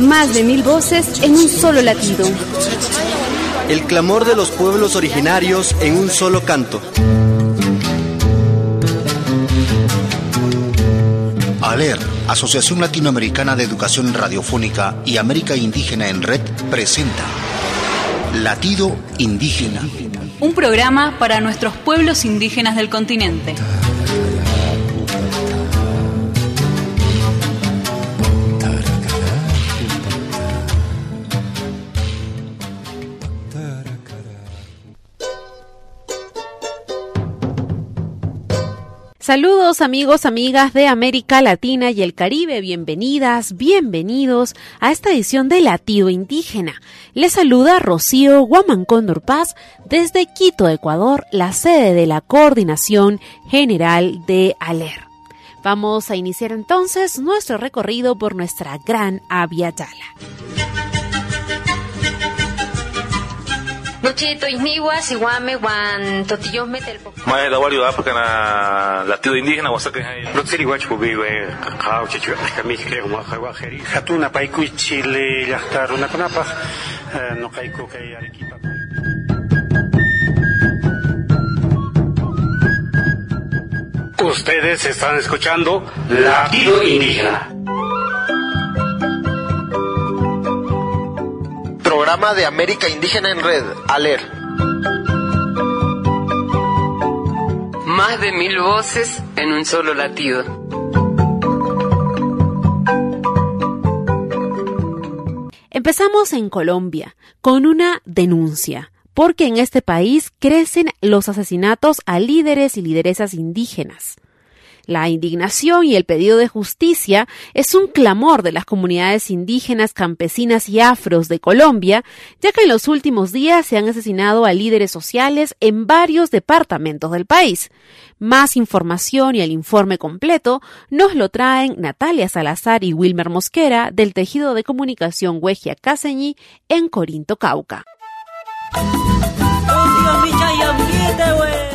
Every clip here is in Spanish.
Más de mil voces en un solo latido. El clamor de los pueblos originarios en un solo canto. ALER, Asociación Latinoamericana de Educación Radiofónica y América Indígena en Red, presenta Latido Indígena. Un programa para nuestros pueblos indígenas del continente. Saludos amigos, amigas de América Latina y el Caribe, bienvenidas, bienvenidos a esta edición de Latido Indígena. Les saluda Rocío Guamancóndor Paz desde Quito, Ecuador, la sede de la Coordinación General de ALER. Vamos a iniciar entonces nuestro recorrido por nuestra gran Avia Yala. Nochito isniwa siwame wan totillos metelpo. Mae da wario África na latido indígena wasaka. Rotsiri wachu biwe kakao chichu kami kre ma khawa kheri. Hatuna paiku chile yahtar una kunapa no kaiku kai arequipa. Ustedes están escuchando Latido Indígena. Programa de América Indígena en Red, ALER. Más de mil voces en un solo latido. Empezamos en Colombia con una denuncia, porque en este país crecen los asesinatos a líderes y lideresas indígenas. La indignación y el pedido de justicia es un clamor de las comunidades indígenas, campesinas y afros de Colombia, ya que en los últimos días se han asesinado a líderes sociales en varios departamentos del país. Más información y el informe completo nos lo traen Natalia Salazar y Wilmer Mosquera del Tejido de Comunicación Huejia Caseñi en Corinto, Cauca.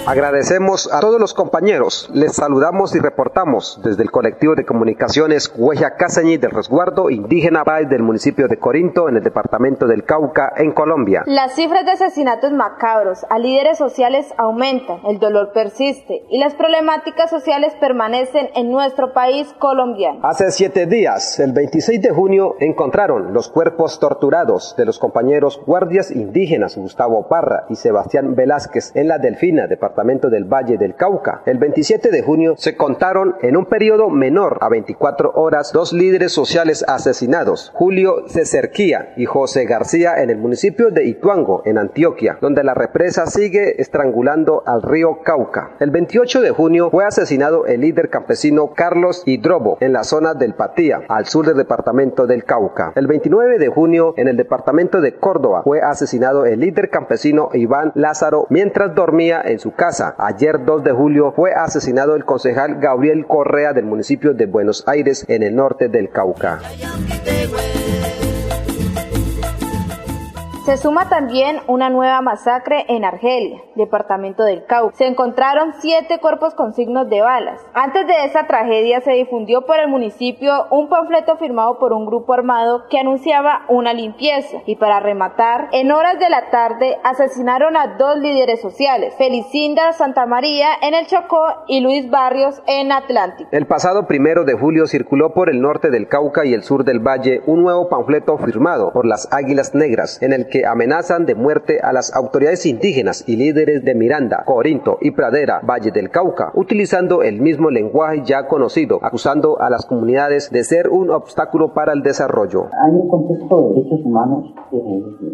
Agradecemos a todos los compañeros. Les saludamos y reportamos desde el colectivo de comunicaciones Hueja Casañí del Resguardo Indígena Bay del municipio de Corinto en el departamento del Cauca en Colombia. Las cifras de asesinatos macabros a líderes sociales aumentan, el dolor persiste y las problemáticas sociales permanecen en nuestro país colombiano. Hace siete días, el 26 de junio, encontraron los cuerpos torturados de los compañeros guardias indígenas Gustavo Parra y Sebastián Velázquez en la Delfina, departamento del Valle del Cauca. El 27 de junio se contaron en un periodo menor a 24 horas dos líderes sociales asesinados, Julio Cecerquía y José García en el municipio de Ituango, en Antioquia, donde la represa sigue estrangulando al río Cauca. El 28 de junio fue asesinado el líder campesino Carlos Hidrobo en la zona del Patía, al sur del departamento del Cauca. El 29 de junio en el departamento de Córdoba fue asesinado el líder campesino Iván Lázaro mientras dormía en su casa Ayer 2 de julio fue asesinado el concejal Gabriel Correa del municipio de Buenos Aires en el norte del Cauca. Se suma también una nueva masacre en Argelia, departamento del Cauca. Se encontraron siete cuerpos con signos de balas. Antes de esa tragedia se difundió por el municipio un panfleto firmado por un grupo armado que anunciaba una limpieza. Y para rematar, en horas de la tarde asesinaron a dos líderes sociales, Felicinda Santa María en el Chocó y Luis Barrios en Atlántico. El pasado primero de julio circuló por el norte del Cauca y el sur del Valle un nuevo panfleto firmado por las Águilas Negras en el que que amenazan de muerte a las autoridades indígenas y líderes de Miranda, Corinto y Pradera, Valle del Cauca, utilizando el mismo lenguaje ya conocido, acusando a las comunidades de ser un obstáculo para el desarrollo. Hay un contexto de derechos humanos que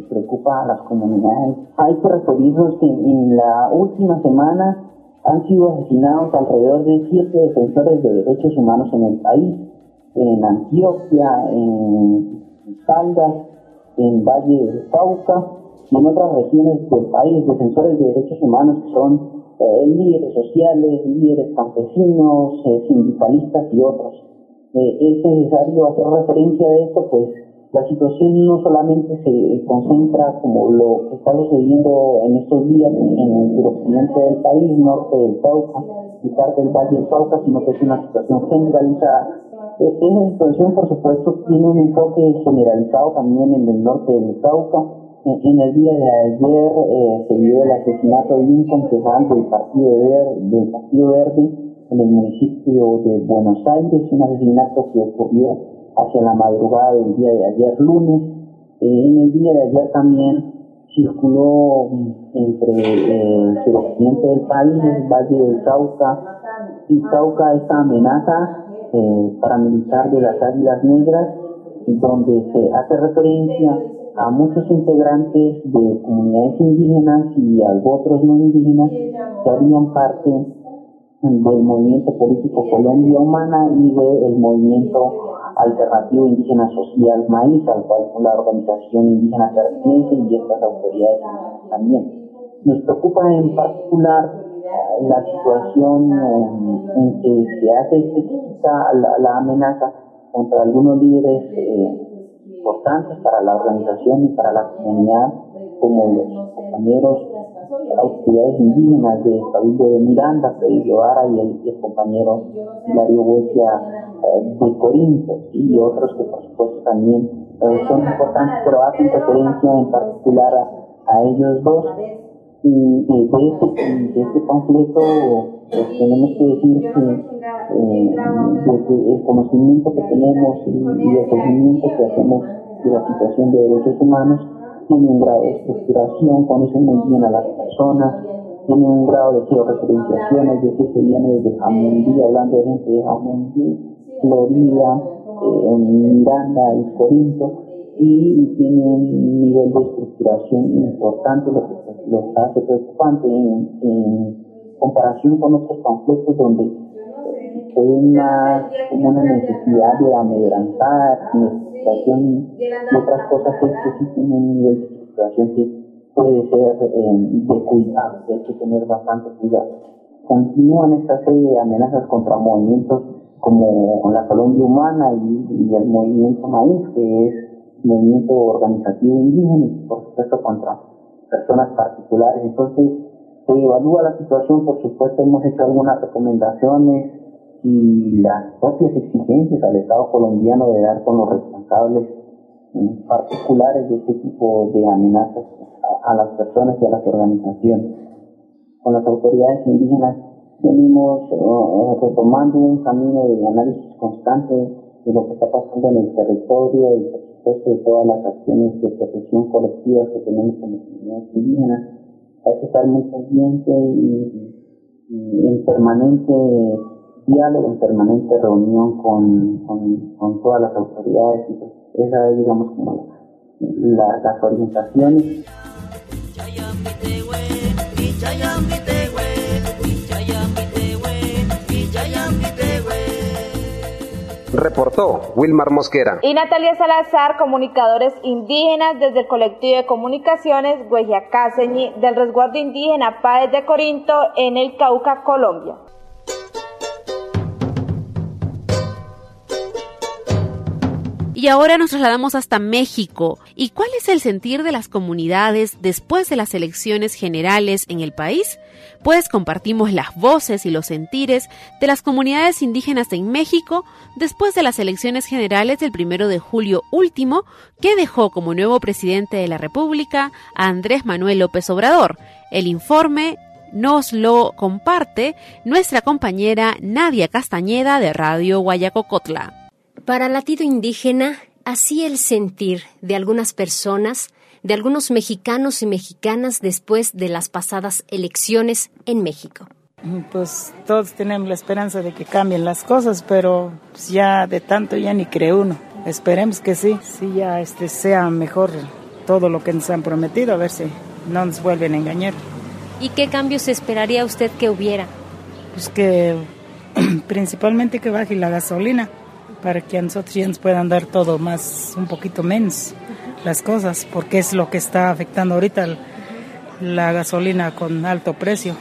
preocupa a las comunidades. Hay que referirnos que en la última semana han sido asesinados alrededor de siete defensores de derechos humanos en el país, en Antioquia, en Caldas, en Valle del Cauca y en otras regiones del país, defensores de derechos humanos que son eh, líderes sociales, líderes campesinos, eh, sindicalistas y otros. Eh, es necesario hacer referencia de esto, pues la situación no solamente se concentra como lo que está sucediendo en estos días en el suroccidente del país, norte del Cauca y parte del Valle del Cauca, sino que es una situación generalizada esa situación, por supuesto, tiene un enfoque generalizado también en el norte del Cauca. En el día de ayer eh, se dio el asesinato de un concejal del Partido, Verde, del Partido Verde en el municipio de Buenos Aires, un asesinato que ocurrió hacia la madrugada del día de ayer lunes. Eh, en el día de ayer también circuló mm, entre eh, el suroccidente del país, el Valle del Cauca y Cauca, esta amenaza eh, paramilitar de las Águilas Negras, donde se hace referencia a muchos integrantes de comunidades indígenas y a otros no indígenas que harían parte del movimiento político Colombia Humana y del movimiento alternativo indígena social Maíz, al cual la organización indígena pertenece y estas autoridades también. Nos preocupa en particular la situación en, que se hace específica la, amenaza contra algunos líderes eh, importantes para la organización y para la comunidad, como los compañeros autoridades indígenas de Cabildo de Miranda, Freddy Guevara y el, compañero Hilario Huesia eh, de Corinto y otros que por supuesto también eh, son importantes, pero hacen referencia en particular a, ellos dos. Y, de, este, de este conflicto pues, tenemos que decir que eh, desde el conocimiento que tenemos y, y el seguimiento que hacemos de la situación de derechos humanos, tiene un grado de estructuración, conoce muy bien a las personas, tiene un grado de georreferenciación, es decir, que viene desde Jamundí, hablando de gente de Jamundí, Florida, eh, Miranda y Corinto, y, tiene un nivel de estructuración importante, lo que lo hace preocupante en, comparación con otros conflictos donde hay una, como una necesidad de amedrantar, y otras cosas que sí tienen un nivel de estructuración que puede ser eh, de cuidado, que hay que tener bastante cuidado. Continúan esta serie de amenazas contra movimientos como la Colombia Humana y, el movimiento Maíz, que es movimiento organizativo indígena y por supuesto contra personas particulares. Entonces, se evalúa la situación, por supuesto hemos hecho algunas recomendaciones y las propias exigencias al Estado colombiano de dar con los responsables particulares de este tipo de amenazas a, las personas y a las organizaciones. Con las autoridades indígenas venimos uh, retomando un camino de análisis constante de lo que está pasando en el territorio y por supuesto de todas las acciones de protección colectiva que tenemos como comunidades indígenas. Hay que estar muy pendiente y, en permanente diálogo, en permanente reunión con, con, todas las autoridades. y esa es, digamos, como la, las orientaciones. Reportó Wilmar Mosquera. Y Natalia Salazar, comunicadores indígenas desde el colectivo de comunicaciones Huejiacáceñi del resguardo indígena Páez de Corinto en el Cauca, Colombia. Y ahora nos trasladamos hasta México. ¿Y cuál es el sentir de las comunidades después de las elecciones generales en el país? Pues compartimos las voces y los sentires de las comunidades indígenas en México después de las elecciones generales del primero de julio último, que dejó como nuevo presidente de la República a Andrés Manuel López Obrador. El informe nos lo comparte nuestra compañera Nadia Castañeda de Radio Guayacocotla. Para Latido Indígena, así el sentir de algunas personas, de algunos mexicanos y mexicanas después de las pasadas elecciones en México. Pues todos tenemos la esperanza de que cambien las cosas, pero pues, ya de tanto ya ni cree uno. Esperemos que sí, sí ya este sea mejor todo lo que nos han prometido, a ver si no nos vuelven a engañar. ¿Y qué cambios esperaría usted que hubiera? Pues que principalmente que baje la gasolina para que a nosotros ya nos puedan dar todo más, un poquito menos las cosas, porque es lo que está afectando ahorita la gasolina con alto precio.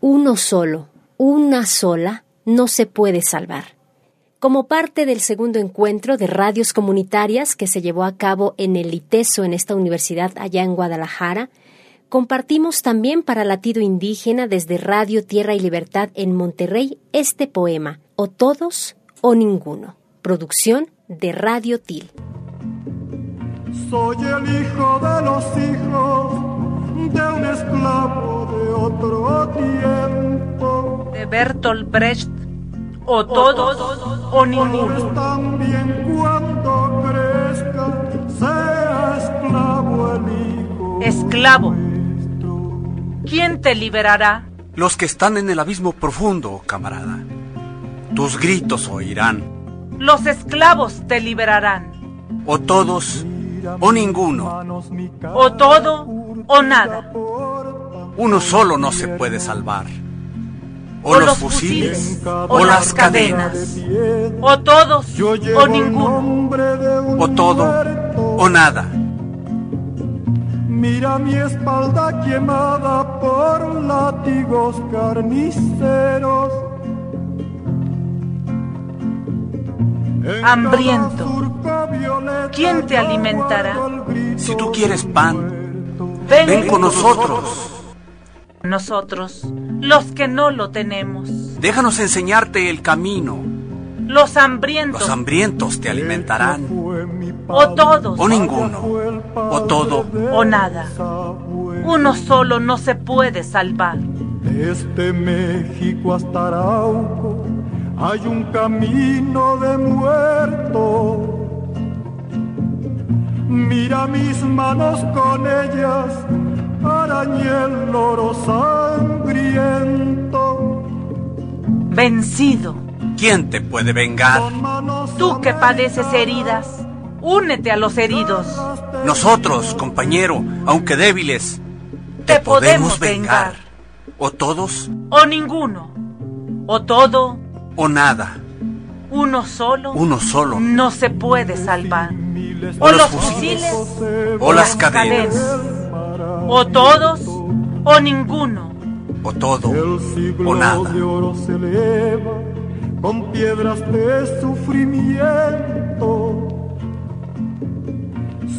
Uno solo, una sola, no se puede salvar. Como parte del segundo encuentro de radios comunitarias que se llevó a cabo en el ITESO en esta universidad allá en Guadalajara, compartimos también para Latido Indígena desde Radio Tierra y Libertad en Monterrey este poema, o todos o ninguno producción de Radio TIL. Soy el hijo de los hijos de un esclavo de otro tiempo. De Bertolt Brecht, o todos o ninguno. También cuando crezca, sea esclavo el hijo. Esclavo. ¿Quién te liberará? Los que están en el abismo profundo, camarada. Tus gritos oirán. Los esclavos te liberarán. O todos o ninguno. O todo o nada. Uno solo no se puede salvar. O, los, fusiles, o, las cadenas. O todos o ninguno. O todo o nada. Mira mi espalda quemada por látigos carniceros. Hambriento. ¿Quién te alimentará? Si tú quieres pan, ven, con nosotros. Nosotros, los que no lo tenemos. Déjanos enseñarte el camino. Los hambrientos. Los hambrientos te alimentarán. O todos. O ninguno. O todo. O nada. Uno solo no se puede salvar. Desde México hasta Arauco hay un camino de muerto. Mira mis manos con ellas, arañé el loro sangriento. Vencido. ¿Quién te puede vengar? Tú que padeces heridas, únete a los heridos. Nosotros, compañero, aunque débiles, te, podemos vengar. ¿O todos? O ninguno. O todo. O nada. Uno solo. Uno solo. No se puede salvar. O, los fusiles. O las cadenas. O todos. O ninguno. O todo. O nada. con piedras de sufrimiento.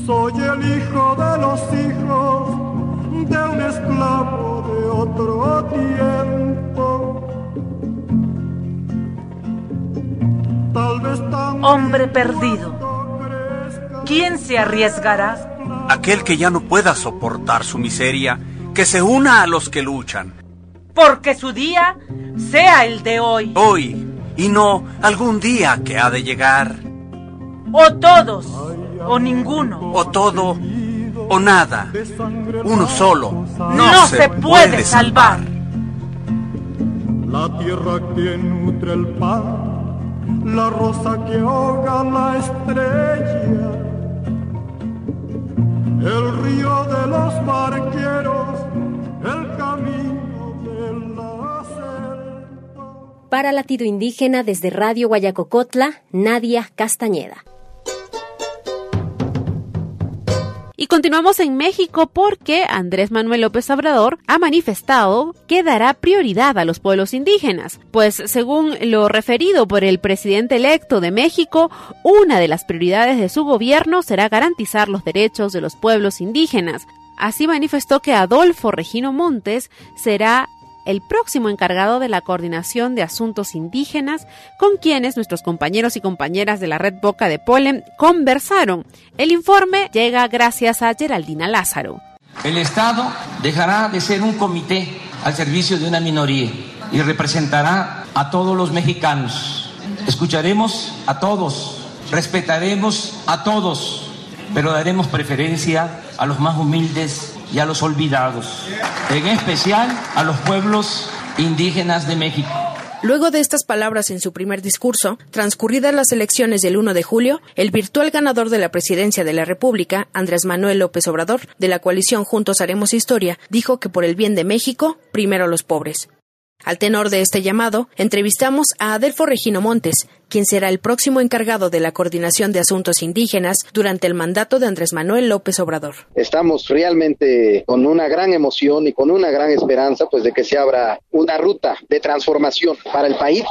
Soy el hijo de los hijos de un esclavo de otro tiempo. Hombre perdido. ¿Quién se arriesgará? Aquel que ya no pueda soportar su miseria, que se una a los que luchan. Porque su día sea el de hoy. Hoy, y no algún día que ha de llegar. O todos, o ninguno. O todo, o nada. Uno solo no, se, puede, salvar. La tierra que nutre el pan, la rosa que ahoga la estrella, el río de los barqueros, el camino de la selva. Para Latido Indígena desde Radio Guayacocotla, Nadia Castañeda. Y continuamos en México porque Andrés Manuel López Obrador ha manifestado que dará prioridad a los pueblos indígenas, pues según lo referido por el presidente electo de México, una de las prioridades de su gobierno será garantizar los derechos de los pueblos indígenas. Así manifestó que Adolfo Regino Montes será el próximo encargado de la coordinación de asuntos indígenas, con quienes nuestros compañeros y compañeras de la red Boca de Polen conversaron. El informe llega gracias a Geraldina Lázaro. El Estado dejará de ser un comité al servicio de una minoría y representará a todos los mexicanos. Escucharemos a todos, respetaremos a todos, pero daremos preferencia a los más humildes y a los olvidados, en especial a los pueblos indígenas de México. Luego de estas palabras en su primer discurso, transcurridas las elecciones del 1 de julio, el virtual ganador de la presidencia de la República, Andrés Manuel López Obrador, de la coalición Juntos Haremos Historia, dijo que por el bien de México, primero los pobres. Al tenor de este llamado, entrevistamos a Adelfo Regino Montes, quien será el próximo encargado de la coordinación de asuntos indígenas durante el mandato de Andrés Manuel López Obrador. Estamos realmente con una gran emoción y con una gran esperanza pues de que se abra una ruta de transformación para el país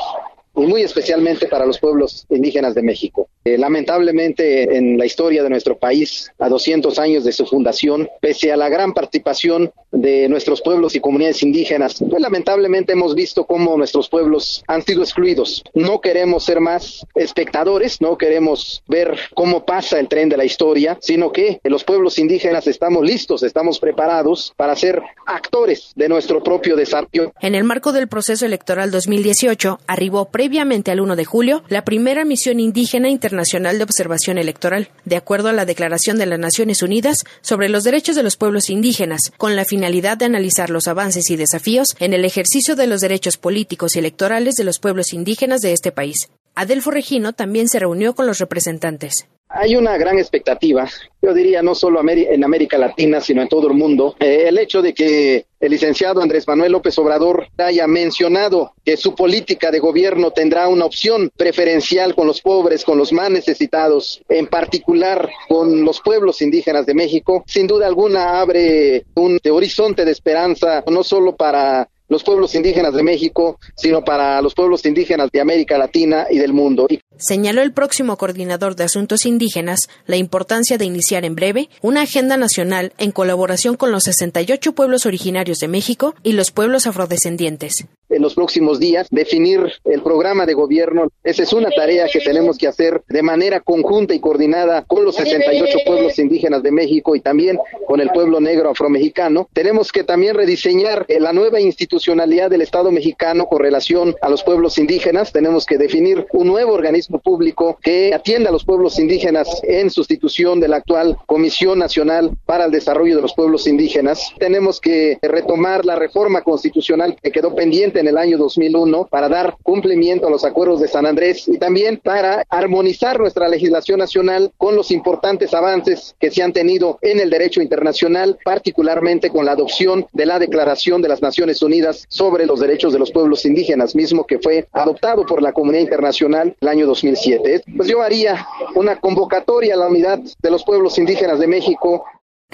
y muy especialmente para los pueblos indígenas de México. Eh, lamentablemente en la historia de nuestro país, a 200 años de su fundación, pese a la gran participación de nuestros pueblos y comunidades indígenas, pues lamentablemente hemos visto cómo nuestros pueblos han sido excluidos. No queremos ser más espectadores, no queremos ver cómo pasa el tren de la historia, sino que los pueblos indígenas estamos listos, estamos preparados para ser actores de nuestro propio desarrollo. En el marco del proceso electoral 2018, arribó previamente al 1 de julio la primera misión indígena internacional de observación electoral, de acuerdo a la Declaración de las Naciones Unidas sobre los Derechos de los Pueblos Indígenas, con la finalidad de analizar los avances y desafíos en el ejercicio de los derechos políticos y electorales de los pueblos indígenas de este país. Adelfo Regino también se reunió con los representantes. Hay una gran expectativa, yo diría no solo en América Latina, sino en todo el mundo, eh, el hecho de que el licenciado Andrés Manuel López Obrador haya mencionado que su política de gobierno tendrá una opción preferencial con los pobres, con los más necesitados, en particular con los pueblos indígenas de México, sin duda alguna abre un horizonte de esperanza, no solo para los pueblos indígenas de México, sino para los pueblos indígenas de América Latina y del mundo. Señaló el próximo coordinador de asuntos indígenas la importancia de iniciar en breve una agenda nacional en colaboración con los 68 pueblos originarios de México y los pueblos afrodescendientes en los próximos días, definir el programa de gobierno. Esa es una tarea que tenemos que hacer de manera conjunta y coordinada con los 68 pueblos indígenas de México y también con el pueblo negro afromexicano. Tenemos que también rediseñar la nueva institucionalidad del Estado mexicano con relación a los pueblos indígenas. Tenemos que definir un nuevo organismo público que atienda a los pueblos indígenas en sustitución de la actual Comisión Nacional para el Desarrollo de los Pueblos Indígenas. Tenemos que retomar la reforma constitucional que quedó pendiente en el año 2001 para dar cumplimiento a los acuerdos de San Andrés y también para armonizar nuestra legislación nacional con los importantes avances que se han tenido en el derecho internacional, particularmente con la adopción de la Declaración de las Naciones Unidas sobre los Derechos de los Pueblos Indígenas, mismo que fue adoptado por la comunidad internacional el año 2007. Pues yo haría una convocatoria a la unidad de los pueblos indígenas de México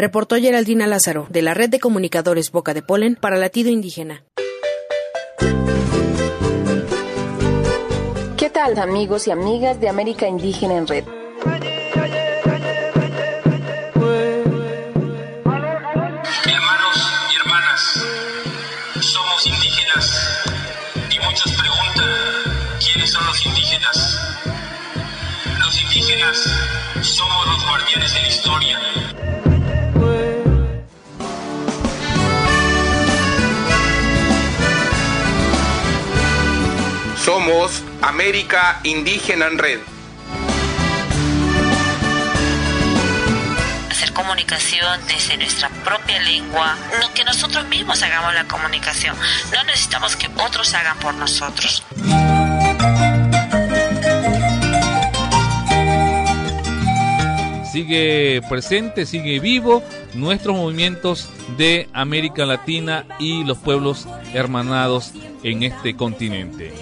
Reportó Geraldina Lázaro, de la Red de Comunicadores Boca de Polen para Latido Indígena. ¿Qué tal amigos y amigas de América Indígena en Red? Somos los guardianes de la historia Somos América Indígena en Red. Hacer comunicación desde nuestra propia lengua, no que nosotros mismos hagamos la comunicación, no necesitamos que otros hagan por nosotros. Sigue presente, sigue vivo nuestros movimientos de América Latina y los pueblos hermanados en este continente.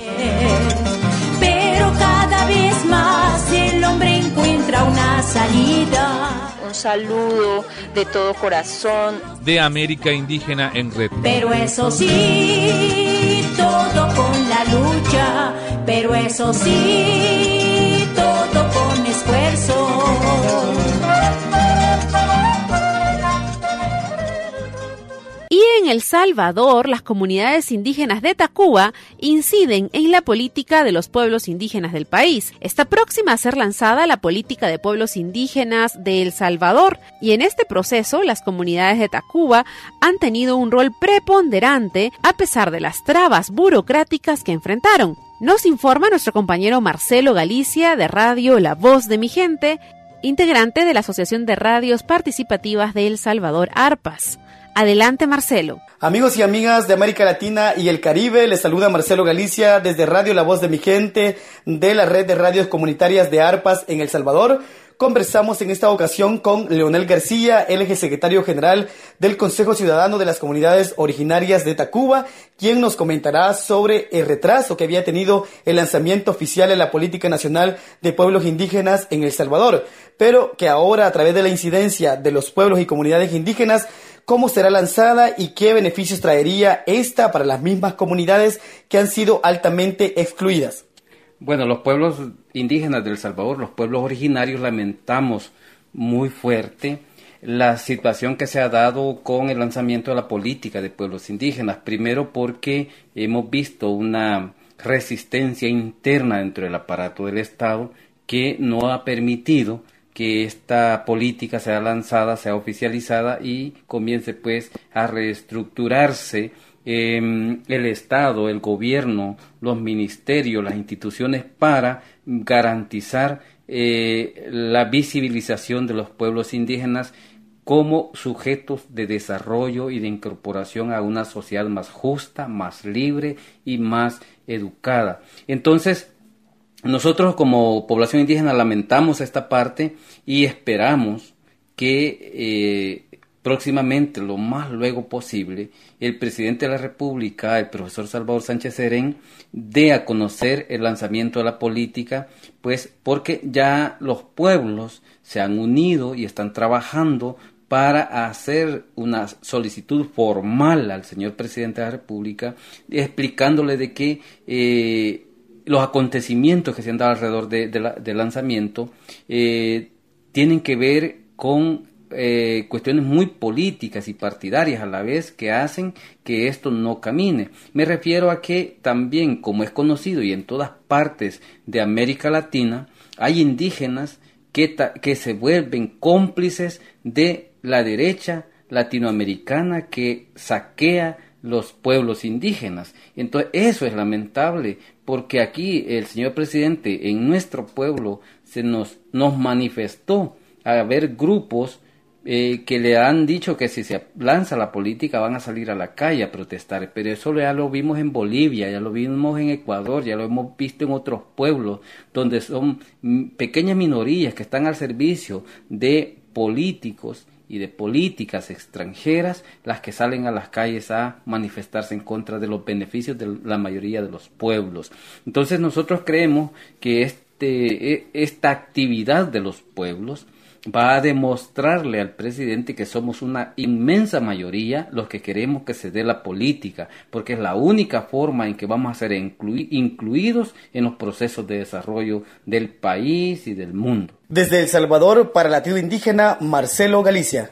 Pero cada vez más el hombre encuentra una salida. Un saludo de todo corazón. De América Indígena en Red. Pero eso sí, todo con la lucha. Pero eso sí, en El Salvador, las comunidades indígenas de Tacuba inciden en la política de los pueblos indígenas del país. Está próxima a ser lanzada la política de pueblos indígenas de El Salvador y en este proceso las comunidades de Tacuba han tenido un rol preponderante a pesar de las trabas burocráticas que enfrentaron. Nos informa nuestro compañero Marcelo Galicia de Radio La Voz de mi Gente, integrante de la Asociación de Radios Participativas de El Salvador, ARPAS. Adelante, Marcelo. Amigos y amigas de América Latina y el Caribe, les saluda Marcelo Galicia desde Radio La Voz de mi Gente, de la red de radios comunitarias de ARPAS en El Salvador. Conversamos en esta ocasión con Leonel García, el ex secretario general del Consejo Ciudadano de las Comunidades Originarias de Tacuba, quien nos comentará sobre el retraso que había tenido el lanzamiento oficial de la Política Nacional de Pueblos Indígenas en El Salvador, pero que ahora a través de la incidencia de los pueblos y comunidades indígenas cómo será lanzada y qué beneficios traería esta para las mismas comunidades que han sido altamente excluidas. Bueno, los pueblos indígenas del Salvador, los pueblos originarios, lamentamos muy fuerte la situación que se ha dado con el lanzamiento de la política de pueblos indígenas. Primero porque hemos visto una resistencia interna dentro del aparato del Estado que no ha permitido que esta política sea lanzada, sea oficializada y comience pues a reestructurarse em, el Estado, el gobierno, los ministerios, las instituciones para garantizar eh, la visibilización de los pueblos indígenas como sujetos de desarrollo y de incorporación a una sociedad más justa, más libre y más educada. Entonces, nosotros como población indígena lamentamos esta parte y esperamos que eh, próximamente, lo más luego posible, el presidente de la República, el profesor Salvador Sánchez Serén, dé a conocer el lanzamiento de la política, pues porque ya los pueblos se han unido y están trabajando para hacer una solicitud formal al señor presidente de la República, explicándole de que eh, los acontecimientos que se han dado alrededor del lanzamiento eh, tienen que ver con eh, cuestiones muy políticas y partidarias a la vez que hacen que esto no camine. Me refiero a que también, como es conocido y en todas partes de América Latina, hay indígenas que, que se vuelven cómplices de la derecha latinoamericana que saquea los pueblos indígenas. Entonces, eso es lamentable, porque aquí el señor presidente en nuestro pueblo se nos, nos manifestó a ver grupos eh, que le han dicho que si se lanza la política van a salir a la calle a protestar, pero eso ya lo vimos en Bolivia, ya lo vimos en Ecuador, ya lo hemos visto en otros pueblos, donde son pequeñas minorías que están al servicio de políticos y de políticas extranjeras las que salen a las calles a manifestarse en contra de los beneficios de la mayoría de los pueblos. Entonces nosotros creemos que este, e, esta actividad de los pueblos va a demostrarle al presidente que somos una inmensa mayoría los que queremos que se dé la política, porque es la única forma en que vamos a ser incluidos en los procesos de desarrollo del país y del mundo. Desde El Salvador, para la tribu indígena, Marcelo Galicia.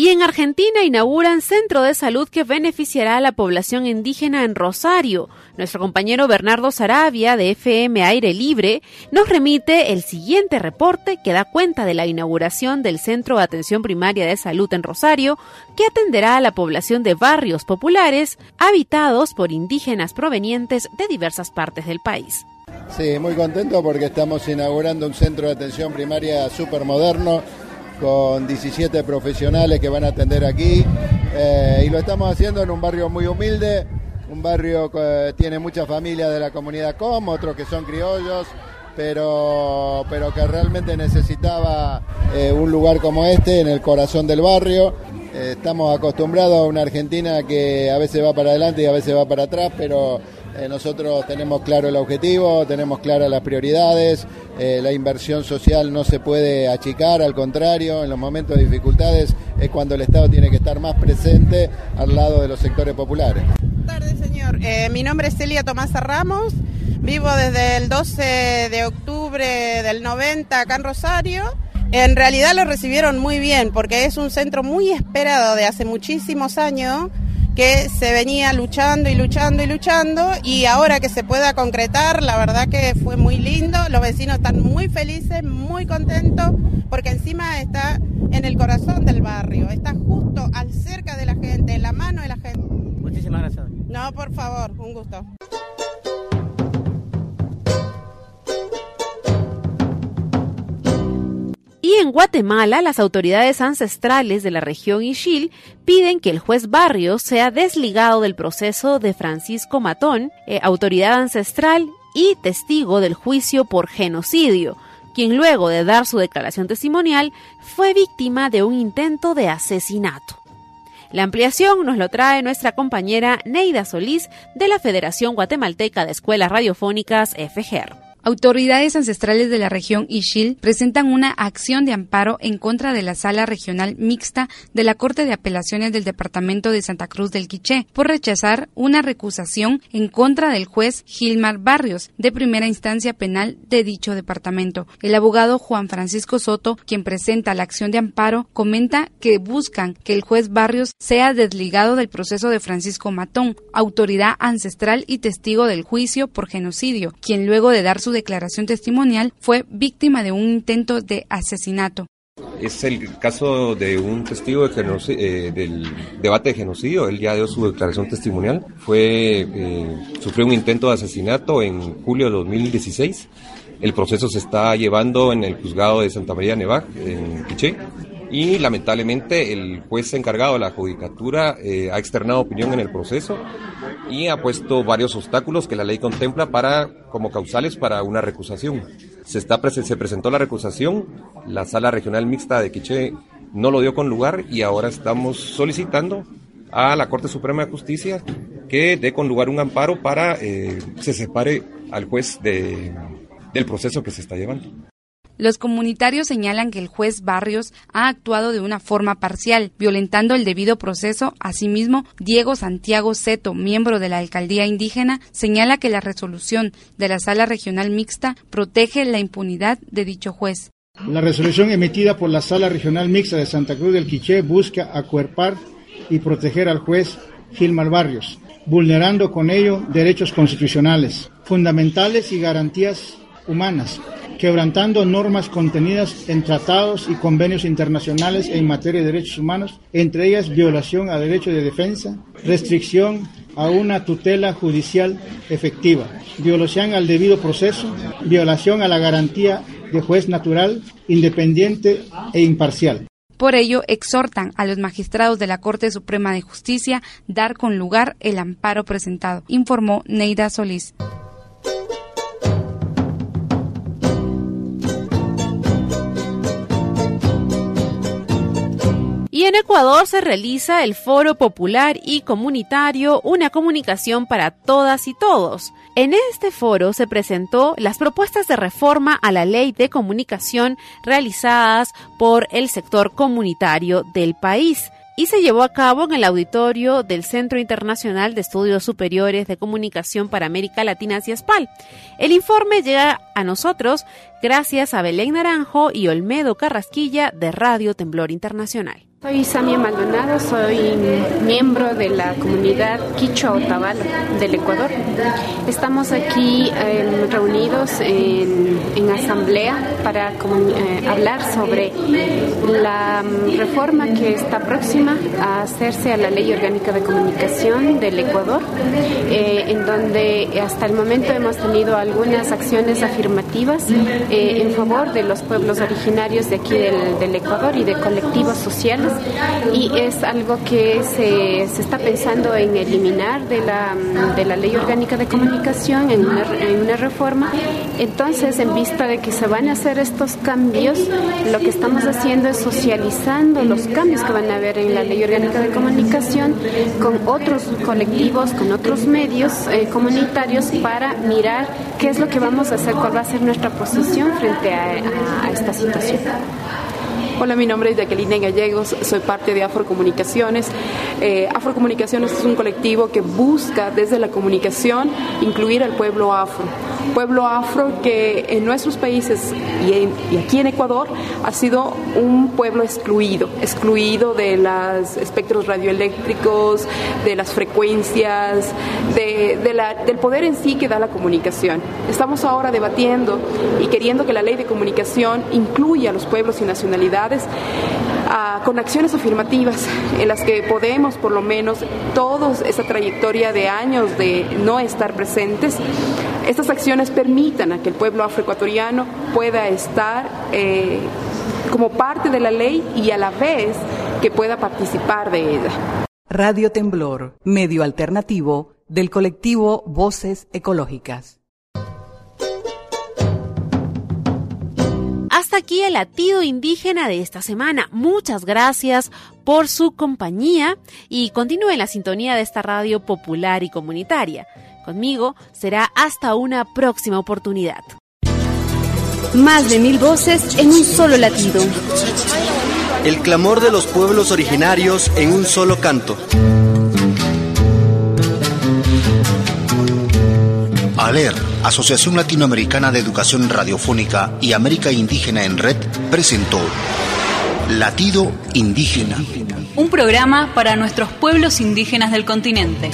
Y en Argentina inauguran centro de salud que beneficiará a la población indígena en Rosario. Nuestro compañero Bernardo Sarabia de FM Aire Libre nos remite el siguiente reporte que da cuenta de la inauguración del Centro de Atención Primaria de Salud en Rosario, que atenderá a la población de barrios populares habitados por indígenas provenientes de diversas partes del país. Sí, muy contento porque estamos inaugurando un centro de atención primaria súper moderno con 17 profesionales que van a atender aquí eh, y lo estamos haciendo en un barrio muy humilde, un barrio que tiene muchas familias de la comunidad COM, otros que son criollos, pero, pero que realmente necesitaba eh, un lugar como este en el corazón del barrio. Eh, estamos acostumbrados a una Argentina que a veces va para adelante y a veces va para atrás, pero eh, nosotros tenemos claro el objetivo, tenemos claras las prioridades, eh, la inversión social no se puede achicar, al contrario, en los momentos de dificultades es cuando el Estado tiene que estar más presente al lado de los sectores populares. Buenas tardes, señor. Mi nombre es Celia Tomasa Ramos, vivo desde el 12 de octubre del 90 acá en Rosario. En realidad lo recibieron muy bien porque es un centro muy esperado de hace muchísimos años que se venía luchando y luchando y luchando y ahora que se pueda concretar, la verdad que fue muy lindo, los vecinos están muy felices, muy contentos, porque encima está en el corazón del barrio, está justo al cerca de la gente, en la mano de la gente. Muchísimas gracias. No, por favor, un gusto. Y en Guatemala, las autoridades ancestrales de la región Ixil piden que el juez Barrios sea desligado del proceso de Francisco Matón, eh, autoridad ancestral y testigo del juicio por genocidio, quien luego de dar su declaración testimonial fue víctima de un intento de asesinato. La ampliación nos lo trae nuestra compañera Neida Solís de la Federación Guatemalteca de Escuelas Radiofónicas FGR. Autoridades ancestrales de la región Ixil presentan una acción de amparo en contra de la Sala Regional Mixta de la Corte de Apelaciones del Departamento de Santa Cruz del Quiché por rechazar una recusación en contra del juez Gilmar Barrios de primera instancia penal de dicho departamento. El abogado Juan Francisco Soto, quien presenta la acción de amparo, comenta que buscan que el juez Barrios sea desligado del proceso de Francisco Matón, autoridad ancestral y testigo del juicio por genocidio, quien luego de dar su declaración testimonial fue víctima de un intento de asesinato. Es el caso de un testigo de eh, del debate de genocidio. Él ya dio su declaración testimonial. Fue, eh, sufrió un intento de asesinato en julio de 2016. El proceso se está llevando en el juzgado de Santa María Nevac, en Quiché y lamentablemente el juez encargado de la judicatura eh, ha externado opinión en el proceso y ha puesto varios obstáculos que la ley contempla para como causales para una recusación. Se, está, se presentó la recusación, la sala regional mixta de Quiché no lo dio con lugar y ahora estamos solicitando a la Corte Suprema de Justicia que dé con lugar un amparo para eh, se separe al juez de, del proceso que se está llevando. Los comunitarios señalan que el juez Barrios ha actuado de una forma parcial, violentando el debido proceso. Asimismo, Diego Santiago Seto, miembro de la alcaldía indígena, señala que la resolución de la sala regional mixta protege la impunidad de dicho juez. La resolución emitida por la sala regional mixta de Santa Cruz del Quiché busca acuerpar y proteger al juez Gilmar Barrios, vulnerando con ello derechos constitucionales, fundamentales y garantías humanas, quebrantando normas contenidas en tratados y convenios internacionales en materia de derechos humanos, entre ellas violación a derecho de defensa, restricción a una tutela judicial efectiva, violación al debido proceso, violación a la garantía de juez natural, independiente e imparcial. Por ello, exhortan a los magistrados de la Corte Suprema de Justicia dar con lugar el amparo presentado, informó Neida Solís. Y en Ecuador se realiza el Foro Popular y Comunitario, una comunicación para todas y todos. En este foro se presentó las propuestas de reforma a la ley de comunicación realizadas por el sector comunitario del país y se llevó a cabo en el auditorio del Centro Internacional de Estudios Superiores de Comunicación para América Latina, CIESPAL. El informe llega a nosotros gracias a Belén Naranjo y Olmedo Carrasquilla de Radio Temblor Internacional. Soy Samia Maldonado, soy miembro de la comunidad Quichua Otavalo del Ecuador. Estamos aquí em, reunidos en, asamblea para eh, hablar sobre la mm, reforma que está próxima a hacerse a la Ley Orgánica de Comunicación del Ecuador, eh, en donde hasta el momento hemos tenido algunas acciones afirmativas eh, en favor de los pueblos originarios de aquí del Ecuador y de colectivos sociales y es algo que se, se está pensando en eliminar de la, de la ley orgánica de comunicación en una, reforma. Entonces, en vista de que se van a hacer estos cambios, lo que estamos haciendo es socializando los cambios que van a haber en la ley orgánica de comunicación con otros colectivos, con otros medios eh, comunitarios para mirar qué es lo que vamos a hacer, cuál va a ser nuestra posición frente a esta situación. Hola, mi nombre es Jacqueline Gallegos, soy parte de Afrocomunicaciones. Eh, Afrocomunicaciones es un colectivo que busca desde la comunicación incluir al pueblo afro. Pueblo afro que en nuestros países y, aquí en Ecuador ha sido un pueblo excluido, excluido de los espectros radioeléctricos, de las frecuencias, del poder en sí que da la comunicación. Estamos ahora debatiendo y queriendo que la ley de comunicación incluya a los pueblos y nacionalidades con acciones afirmativas en las que podemos, por lo menos, toda esa trayectoria de años de no estar presentes, estas acciones permitan a que el pueblo afroecuatoriano pueda estar eh, como parte de la ley y a la vez que pueda participar de ella. Radio Temblor, medio alternativo del colectivo Voces Ecológicas. Hasta aquí el latido indígena de esta semana. Muchas gracias por su compañía y continúe en la sintonía de esta radio popular y comunitaria. Conmigo será hasta una próxima oportunidad. Más de mil voces en un solo latido. El clamor de los pueblos originarios en un solo canto. ALER, Asociación Latinoamericana de Educación Radiofónica y América Indígena en Red, presentó Latido Indígena. Un programa para nuestros pueblos indígenas del continente.